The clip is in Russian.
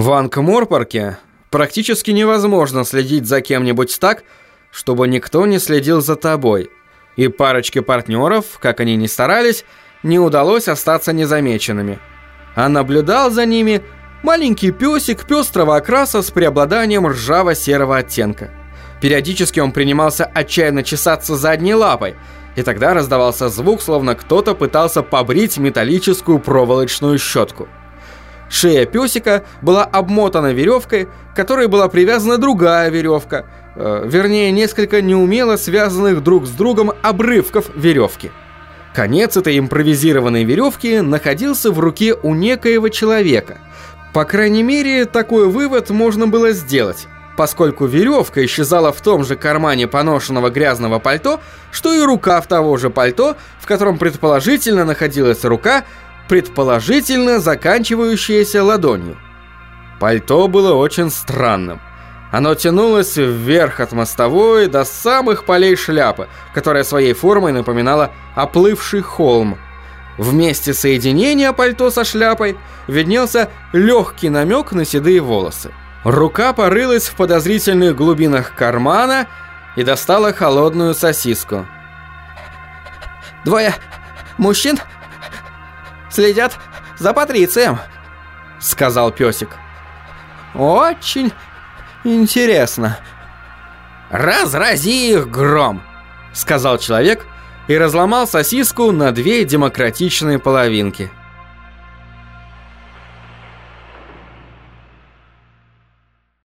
В Анкморпорке практически невозможно следить за кем-нибудь так, чтобы никто не следил за тобой. И парочке партнеров, как они ни старались, не удалось остаться незамеченными. А наблюдал за ними маленький песик пестрого окраса с преобладанием ржаво-серого оттенка. Периодически он принимался отчаянно чесаться задней лапой, и тогда раздавался звук, словно кто-то пытался побрить металлическую проволочную щетку. Шея песика была обмотана веревкой, к которой была привязана другая веревка, э, вернее, несколько неумело связанных друг с другом обрывков веревки. Конец этой импровизированной веревки находился в руке у некоего человека. По крайней мере, такой вывод можно было сделать, поскольку веревка исчезала в том же кармане поношенного грязного пальто, что и рука в того же пальто, в котором предположительно находилась рука, предположительно заканчивающееся ладонью. Пальто было очень странным. Оно тянулось вверх от мостовой до самых полей шляпы, которая своей формой напоминала оплывший холм. В месте соединения пальто со шляпой виднелся легкий намек на седые волосы. Рука порылась в подозрительных глубинах кармана и достала холодную сосиску. «Двое мужчин следят за Патрицием», — сказал песик. «Очень интересно». «Разрази их гром», — сказал человек и разломал сосиску на две демократичные половинки.